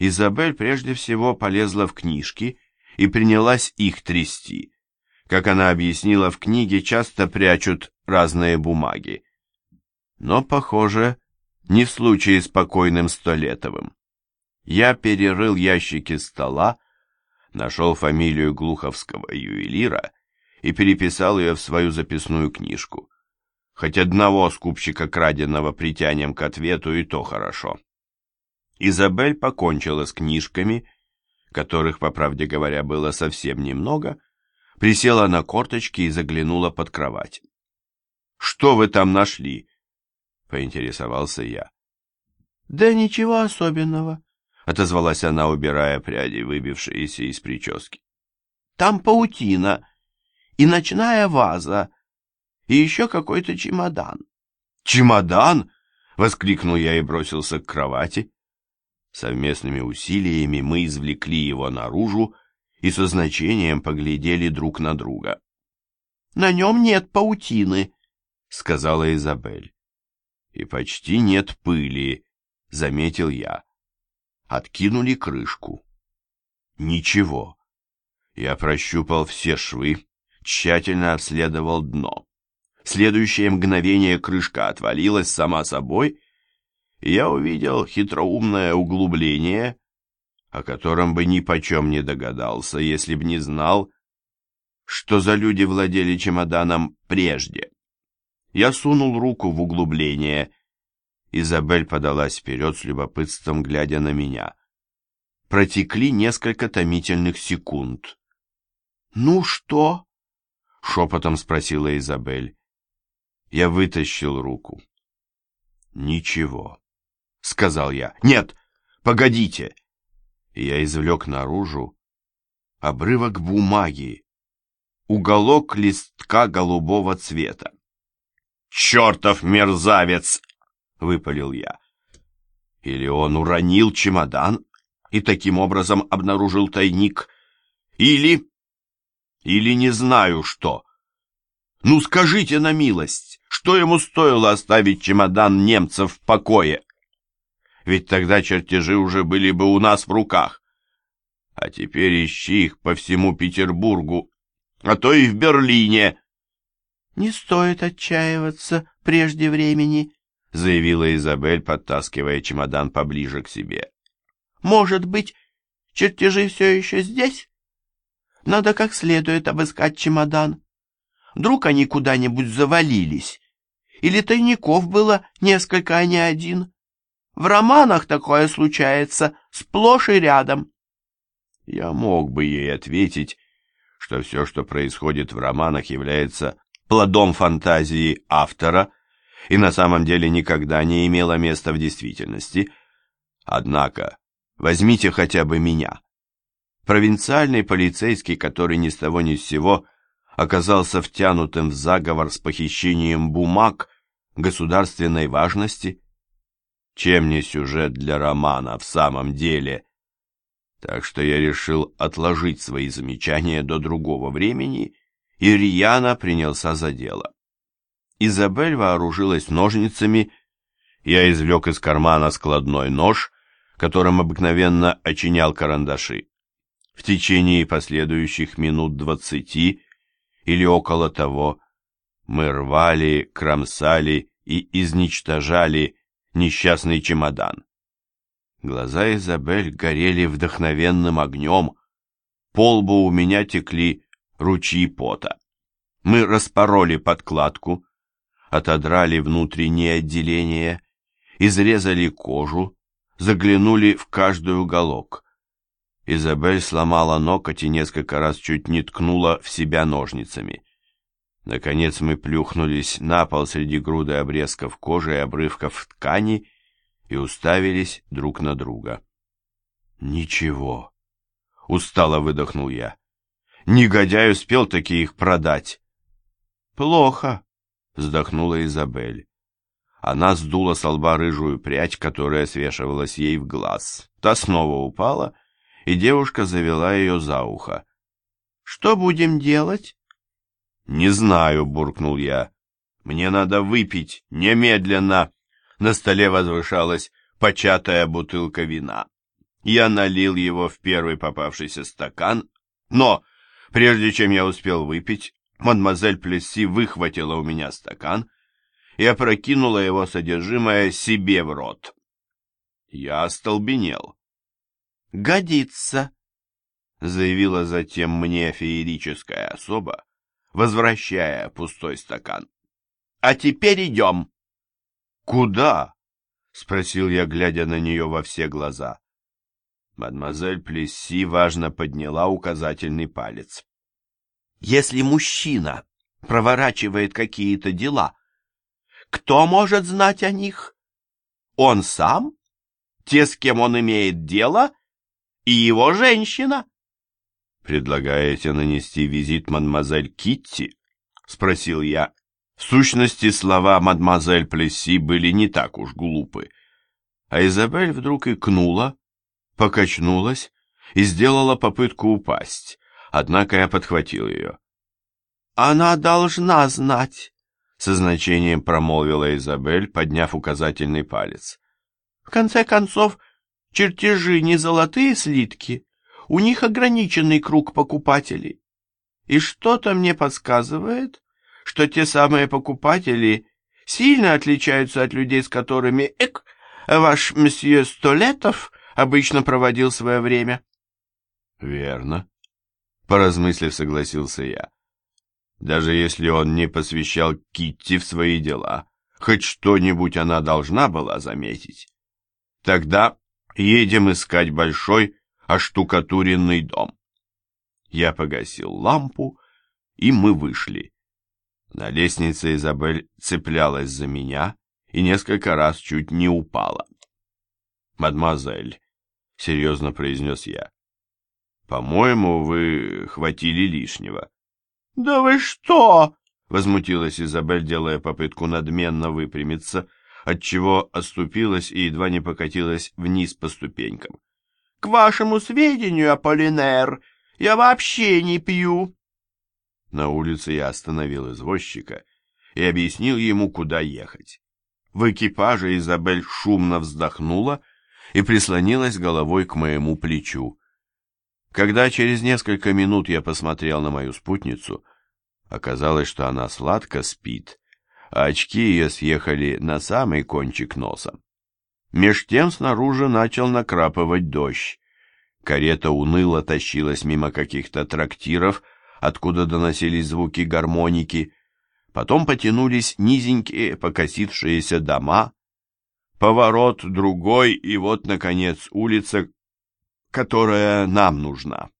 Изабель прежде всего полезла в книжки и принялась их трясти. Как она объяснила, в книге часто прячут разные бумаги. Но, похоже, не в случае с покойным Столетовым. Я перерыл ящики стола, нашел фамилию глуховского ювелира и переписал ее в свою записную книжку. Хоть одного скупщика краденого притянем к ответу, и то хорошо. Изабель покончила с книжками, которых, по правде говоря, было совсем немного, присела на корточки и заглянула под кровать. «Что вы там нашли?» — поинтересовался я. «Да ничего особенного», — отозвалась она, убирая пряди, выбившиеся из прически. «Там паутина и ночная ваза, и еще какой-то чемодан». «Чемодан?» — воскликнул я и бросился к кровати. Совместными усилиями мы извлекли его наружу и со значением поглядели друг на друга. «На нем нет паутины», — сказала Изабель. «И почти нет пыли», — заметил я. Откинули крышку. Ничего. Я прощупал все швы, тщательно обследовал дно. Следующее мгновение крышка отвалилась сама собой, я увидел хитроумное углубление, о котором бы ни почем не догадался, если б не знал, что за люди владели чемоданом прежде. Я сунул руку в углубление. Изабель подалась вперед с любопытством, глядя на меня. Протекли несколько томительных секунд. «Ну что?» — шепотом спросила Изабель. Я вытащил руку. «Ничего», — сказал я. «Нет, погодите!» Я извлек наружу обрывок бумаги, уголок листка голубого цвета. «Чертов мерзавец!» — выпалил я. Или он уронил чемодан и таким образом обнаружил тайник, или... или не знаю что. Ну скажите на милость, что ему стоило оставить чемодан немцев в покое? Ведь тогда чертежи уже были бы у нас в руках. А теперь ищи их по всему Петербургу, а то и в Берлине. — Не стоит отчаиваться прежде времени, — заявила Изабель, подтаскивая чемодан поближе к себе. — Может быть, чертежи все еще здесь? Надо как следует обыскать чемодан. Вдруг они куда-нибудь завалились? Или тайников было несколько, а не один? В романах такое случается сплошь и рядом. Я мог бы ей ответить, что все, что происходит в романах, является плодом фантазии автора и на самом деле никогда не имело места в действительности. Однако, возьмите хотя бы меня. Провинциальный полицейский, который ни с того ни с сего оказался втянутым в заговор с похищением бумаг государственной важности – чем не сюжет для романа в самом деле. Так что я решил отложить свои замечания до другого времени, и Рьяна принялся за дело. Изабель вооружилась ножницами, я извлек из кармана складной нож, которым обыкновенно очинял карандаши. В течение последующих минут двадцати или около того мы рвали, кромсали и изничтожали несчастный чемодан. Глаза Изабель горели вдохновенным огнем, по лбу у меня текли ручьи пота. Мы распороли подкладку, отодрали внутреннее отделение, изрезали кожу, заглянули в каждый уголок. Изабель сломала ноготь и несколько раз чуть не ткнула в себя ножницами. Наконец мы плюхнулись на пол среди груды обрезков кожи и обрывков ткани и уставились друг на друга. «Ничего», — устало выдохнул я. «Негодяй успел таки их продать». «Плохо», — вздохнула Изабель. Она сдула с лба рыжую прядь, которая свешивалась ей в глаз. Та снова упала, и девушка завела ее за ухо. «Что будем делать?» «Не знаю», — буркнул я. «Мне надо выпить, немедленно!» На столе возвышалась початая бутылка вина. Я налил его в первый попавшийся стакан, но, прежде чем я успел выпить, мадемуазель Плесси выхватила у меня стакан и опрокинула его содержимое себе в рот. Я остолбенел. «Годится», — заявила затем мне феерическая особа, возвращая пустой стакан. «А теперь идем». «Куда?» — спросил я, глядя на нее во все глаза. Мадемуазель Плесси важно подняла указательный палец. «Если мужчина проворачивает какие-то дела, кто может знать о них? Он сам? Те, с кем он имеет дело? И его женщина?» «Предлагаете нанести визит мадемуазель Китти?» — спросил я. В сущности, слова мадемуазель Плесси были не так уж глупы. А Изабель вдруг икнула, покачнулась и сделала попытку упасть, однако я подхватил ее. «Она должна знать», — со значением промолвила Изабель, подняв указательный палец. «В конце концов, чертежи не золотые слитки, у них ограниченный круг покупателей. И что-то мне подсказывает, что те самые покупатели сильно отличаются от людей, с которыми, эк, ваш месье Столетов обычно проводил свое время. Верно. Поразмыслив, согласился я. Даже если он не посвящал Китти в свои дела, хоть что-нибудь она должна была заметить. Тогда едем искать большой оштукатуренный дом. Я погасил лампу, и мы вышли. На лестнице Изабель цеплялась за меня и несколько раз чуть не упала. «Мадемуазель», — серьезно произнес я, — «по-моему, вы хватили лишнего». «Да вы что?» — возмутилась Изабель, делая попытку надменно выпрямиться, отчего оступилась и едва не покатилась вниз по ступенькам. «К вашему сведению, Аполлинер, я вообще не пью». На улице я остановил извозчика и объяснил ему, куда ехать. В экипаже Изабель шумно вздохнула и прислонилась головой к моему плечу. Когда через несколько минут я посмотрел на мою спутницу, оказалось, что она сладко спит, а очки ее съехали на самый кончик носа. Меж тем снаружи начал накрапывать дождь. Карета уныло тащилась мимо каких-то трактиров, откуда доносились звуки гармоники, потом потянулись низенькие покосившиеся дома, поворот другой, и вот, наконец, улица, которая нам нужна.